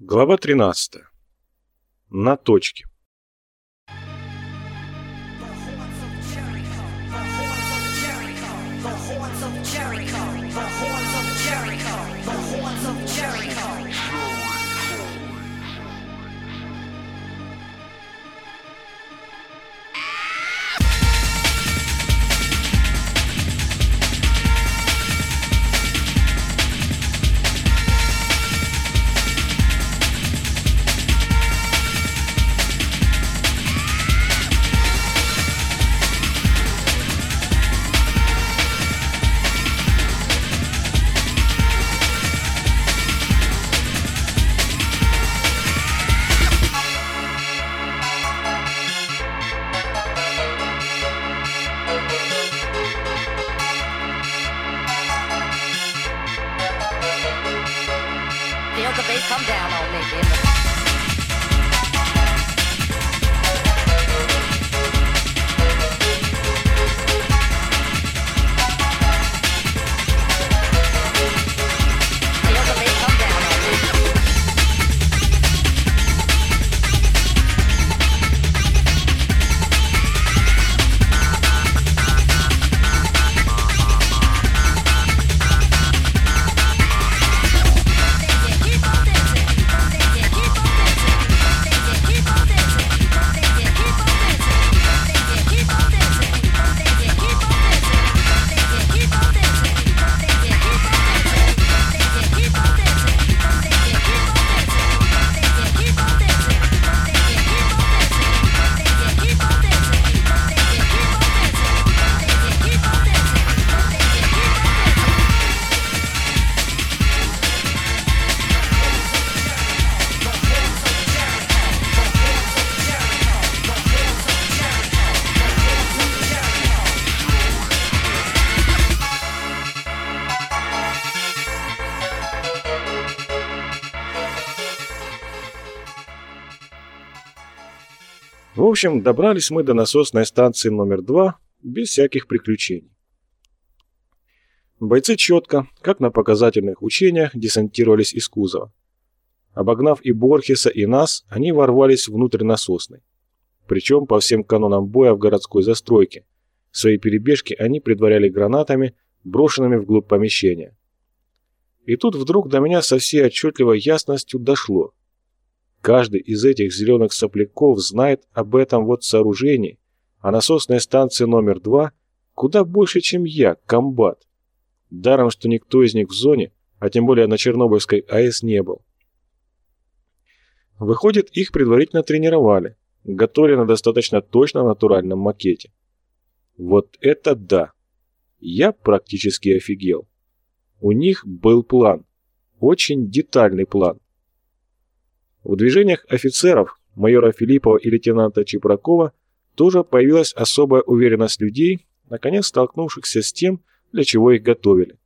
Глава 13. На точке. В общем, добрались мы до насосной станции номер 2 без всяких приключений. Бойцы четко, как на показательных учениях, десантировались из кузова. Обогнав и Борхеса, и нас, они ворвались внутрь насосной. Причем по всем канонам боя в городской застройке. Свои перебежки они предваряли гранатами, брошенными вглубь помещения. И тут вдруг до меня со всей отчетливой ясностью дошло. Каждый из этих зеленых сопляков знает об этом вот сооружении, о насосной станции номер два, куда больше, чем я, комбат. Даром, что никто из них в зоне, а тем более на Чернобыльской АЭС не был. Выходит, их предварительно тренировали, готовили на достаточно точно натуральном макете. Вот это да! Я практически офигел. У них был план. Очень детальный план. В движениях офицеров, майора Филиппова и лейтенанта Чепракова, тоже появилась особая уверенность людей, наконец столкнувшихся с тем, для чего их готовили.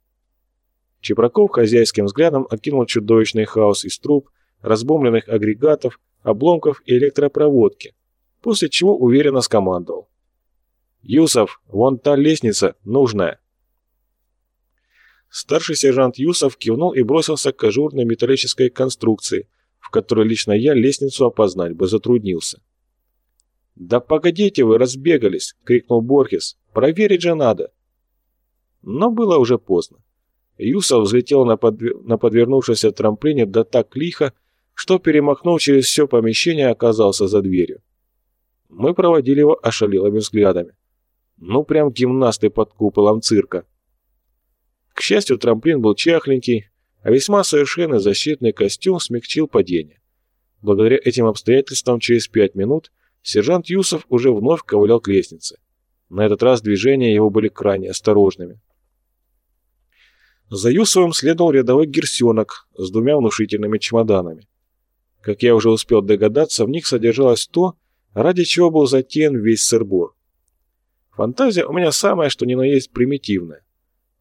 Чепраков хозяйским взглядом окинул чудовищный хаос из труб, разбомбленных агрегатов, обломков и электропроводки, после чего уверенно скомандовал. «Юсов, вон та лестница, нужная». Старший сержант Юсов кивнул и бросился к ажурной металлической конструкции, которой лично я лестницу опознать бы затруднился. «Да погодите вы, разбегались!» — крикнул Борхес. «Проверить же надо!» Но было уже поздно. Юсов взлетел на, подве... на подвернувшемся трамплине да так лихо, что, перемахнув через все помещение, оказался за дверью. Мы проводили его ошалелыми взглядами. Ну, прям гимнасты под куполом цирка. К счастью, трамплин был чахленький, а весьма совершенный защитный костюм смягчил падение. Благодаря этим обстоятельствам через пять минут сержант Юсов уже вновь ковылял к лестнице. На этот раз движения его были крайне осторожными. За Юсовым следовал рядовой герсенок с двумя внушительными чемоданами. Как я уже успел догадаться, в них содержалось то, ради чего был затеян весь сырбор. Фантазия у меня самая, что ни на есть примитивная.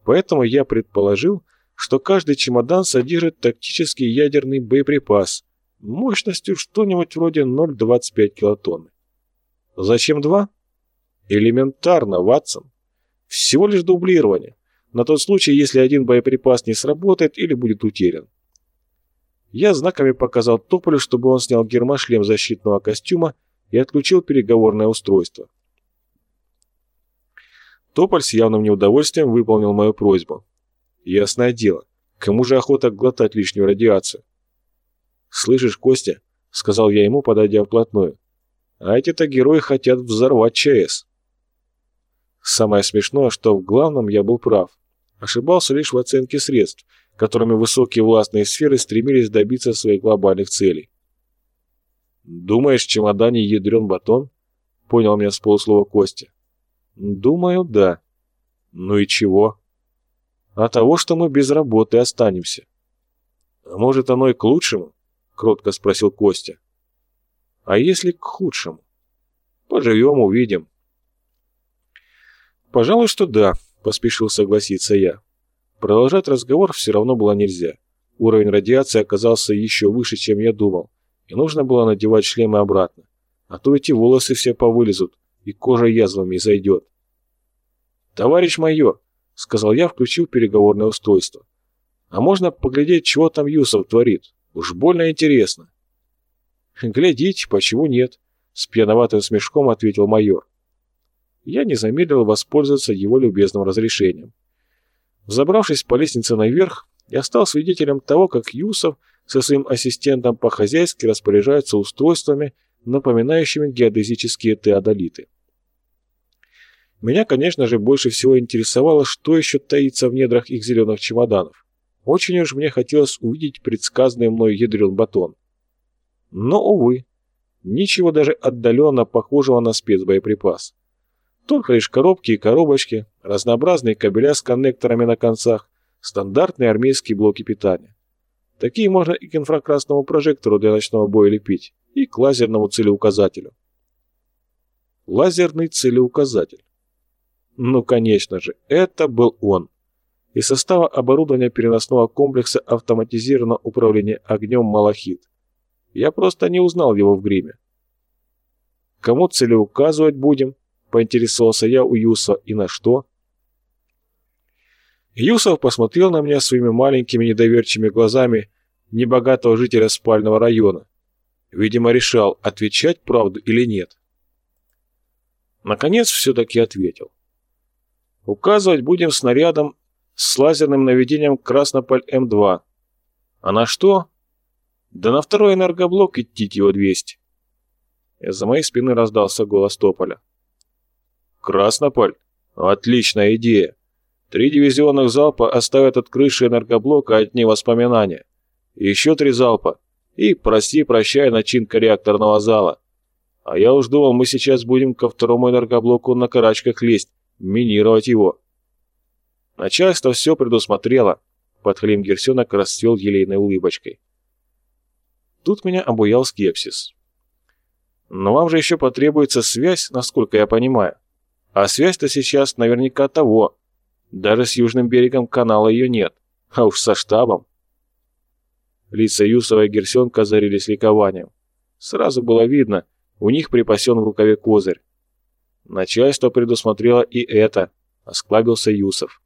Поэтому я предположил, что каждый чемодан содержит тактический ядерный боеприпас мощностью что-нибудь вроде 0,25 килотонны. Зачем два? Элементарно, Ватсон. Всего лишь дублирование, на тот случай, если один боеприпас не сработает или будет утерян. Я знаками показал Тополю, чтобы он снял гермошлем защитного костюма и отключил переговорное устройство. Тополь с явным неудовольствием выполнил мою просьбу. Ясное дело, кому же охота глотать лишнюю радиацию? «Слышишь, Костя?» — сказал я ему, подойдя вплотную. «А эти-то герои хотят взорвать ЧАЭС». Самое смешное, что в главном я был прав. Ошибался лишь в оценке средств, которыми высокие властные сферы стремились добиться своих глобальных целей. «Думаешь, в чемодане ядрен батон?» — понял меня с полуслова Костя. «Думаю, да». «Ну и чего?» «А того, что мы без работы останемся». «А может, оно и к лучшему?» — кротко спросил Костя. «А если к худшему?» «Поживем, увидим». «Пожалуй, что да», — поспешил согласиться я. Продолжать разговор все равно было нельзя. Уровень радиации оказался еще выше, чем я думал, и нужно было надевать шлемы обратно. А то эти волосы все повылезут, и кожа язвами зайдет. «Товарищ майор», — сказал я, включив переговорное устройство, — «а можно поглядеть, чего там Юсов творит? Уж больно интересно». «Глядите, почему нет?» — с пьяноватым смешком ответил майор. Я не замедлил воспользоваться его любезным разрешением. Взобравшись по лестнице наверх, я стал свидетелем того, как Юсов со своим ассистентом по-хозяйски распоряжается устройствами, напоминающими геодезические теодолиты. Меня, конечно же, больше всего интересовало, что еще таится в недрах их зеленых чемоданов. Очень уж мне хотелось увидеть предсказанный мной ядрен батон. Но, увы, ничего даже отдаленно похожего на спецбоеприпас. Только лишь коробки и коробочки, разнообразные кабеля с коннекторами на концах, стандартные армейские блоки питания. Такие можно и к инфракрасному прожектору для ночного боя лепить, и к лазерному целеуказателю. Лазерный целеуказатель. Ну, конечно же, это был он. Из состава оборудования переносного комплекса автоматизированного управления огнем «Малахит». Я просто не узнал его в гриме. Кому целеуказывать будем? Поинтересовался я у Юса. И на что? Юсов посмотрел на меня своими маленькими недоверчивыми глазами небогатого жителя спального района. Видимо, решал, отвечать правду или нет. Наконец, все-таки ответил. Указывать будем снарядом с лазерным наведением Краснополь М2. А на что? Да на второй энергоблок идти его 200. Из-за моей спины раздался голос Тополя. Краснополь? Отличная идея. Три дивизионных залпа оставят от крыши энергоблока одни воспоминания. Еще три залпа. И прости-прощай начинка реакторного зала. А я уж думал, мы сейчас будем ко второму энергоблоку на карачках лезть, минировать его. Начальство все предусмотрело. Подхалим Герсенок расцвел елейной улыбочкой. Тут меня обуял скепсис. Но вам же еще потребуется связь, насколько я понимаю. А связь-то сейчас наверняка того. Даже с южным берегом канала ее нет. А уж со штабом. Лица Юсова и Герсенка озарились ликованием. Сразу было видно, у них припасен в рукаве козырь. Начальство предусмотрело и это, осклабился Юсов.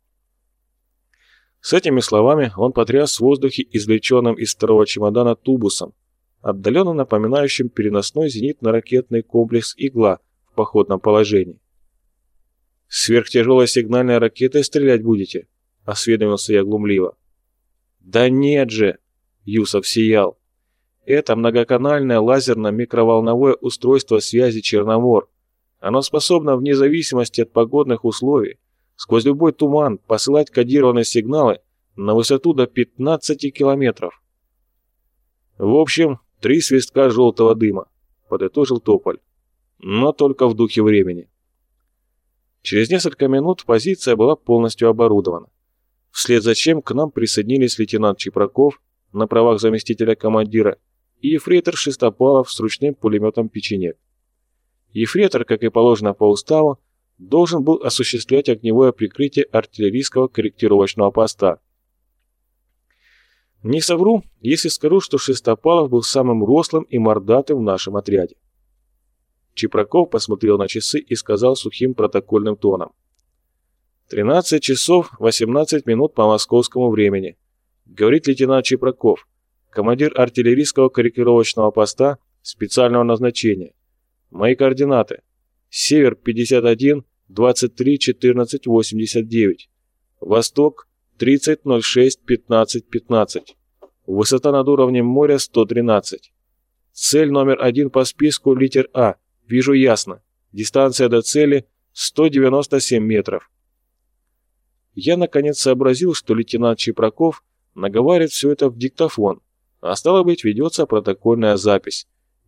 С этими словами он потряс в воздухе извлеченным из второго чемодана тубусом, отдаленно напоминающим переносной зенитно-ракетный комплекс «Игла» в походном положении. «Сверхтяжелой сигнальной ракетой стрелять будете?» — осведомился я глумливо. «Да нет же!» — Юсов сиял. «Это многоканальное лазерно-микроволновое устройство связи «Черномор». Оно способно вне зависимости от погодных условий сквозь любой туман посылать кодированные сигналы на высоту до 15 километров. В общем, три свистка желтого дыма, подытожил Тополь. Но только в духе времени. Через несколько минут позиция была полностью оборудована. Вслед за чем к нам присоединились лейтенант Чепраков на правах заместителя командира и ефрейтор Шестопалов с ручным пулеметом «Печенек». Ефрейтор, как и положено по уставу, должен был осуществлять огневое прикрытие артиллерийского корректировочного поста. Не совру, если скажу, что Шестопалов был самым рослым и мордатым в нашем отряде. Чепраков посмотрел на часы и сказал сухим протокольным тоном. «13 часов 18 минут по московскому времени. Говорит лейтенант Чепраков, командир артиллерийского корректировочного поста специального назначения. Мои координаты. Север 51, 23, 14, 89. Восток 30, 06, 15, 15. Высота над уровнем моря 113. Цель номер один по списку литер А. Вижу ясно. Дистанция до цели 197 метров. Я наконец сообразил, что лейтенант Чепраков наговаривает все это в диктофон, а стало быть, ведется протокольная запись,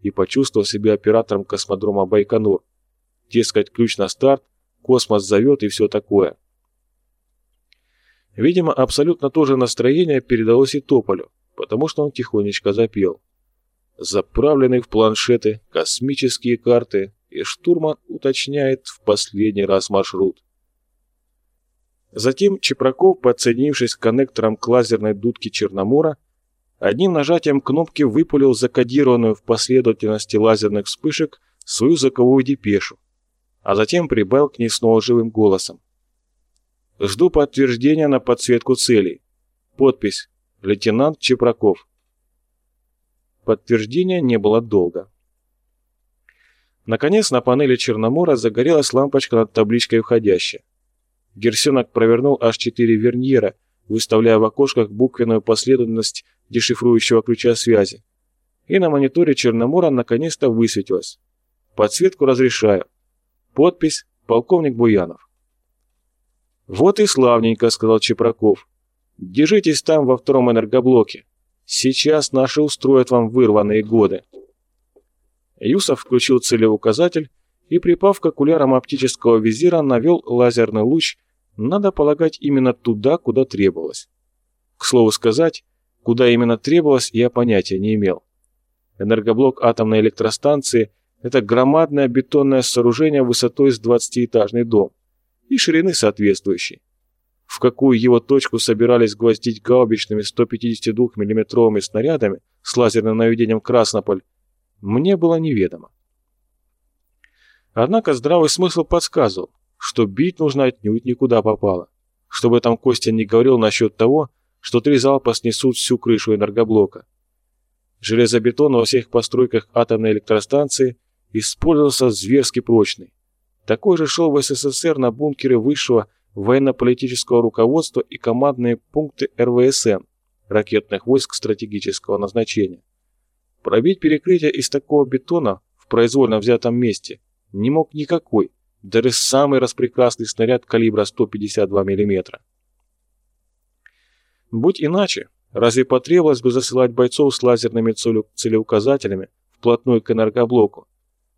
и почувствовал себя оператором космодрома Байконур. Дескать, ключ на старт, космос зовет и все такое. Видимо, абсолютно то же настроение передалось и Тополю, потому что он тихонечко запел. Заправлены в планшеты космические карты, и штурман уточняет в последний раз маршрут. Затем Чепраков, подсоединившись к коннекторам к лазерной дудке Черномора, одним нажатием кнопки выпулил закодированную в последовательности лазерных вспышек свою звуковую депешу, а затем прибавил к ней снова живым голосом. Жду подтверждения на подсветку целей. Подпись «Лейтенант Чепраков». Подтверждения не было долго. Наконец на панели Черномора загорелась лампочка над табличкой «Входящая». Герсенок провернул аж четыре верньера, выставляя в окошках буквенную последовательность дешифрующего ключа связи. И на мониторе Черномора наконец-то высветилось. Подсветку разрешаю. Подпись «Полковник Буянов». «Вот и славненько», — сказал Чепраков. «Держитесь там во втором энергоблоке. Сейчас наши устроят вам вырванные годы». Юсов включил целеуказатель и, припав к окулярам оптического визира, навел лазерный луч, надо полагать, именно туда, куда требовалось. К слову сказать, куда именно требовалось, я понятия не имел. Энергоблок атомной электростанции – это громадное бетонное сооружение высотой с 20-этажный дом и ширины соответствующей. В какую его точку собирались гвоздить гаубичными 152 миллиметровыми снарядами с лазерным наведением Краснополь, мне было неведомо. Однако здравый смысл подсказывал, что бить нужно отнюдь никуда попало, чтобы там Костя не говорил насчет того, что три залпа снесут всю крышу энергоблока. Железобетон во всех постройках атомной электростанции использовался зверски прочный. Такой же шел в СССР на бункеры высшего военно-политического руководства и командные пункты РВСН, ракетных войск стратегического назначения. Пробить перекрытие из такого бетона в произвольно взятом месте не мог никакой, даже самый распрекрасный снаряд калибра 152 мм. Будь иначе, разве потребовалось бы засылать бойцов с лазерными целеуказателями вплотную к энергоблоку?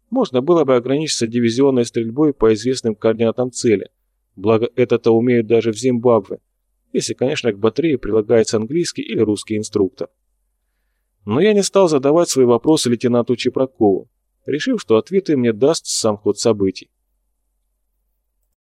Можно было бы ограничиться дивизионной стрельбой по известным координатам цели, благо это-то умеют даже в Зимбабве, если, конечно, к батарее прилагается английский или русский инструктор. Но я не стал задавать свои вопросы лейтенанту Чепракову, решив, что ответы мне даст сам ход событий.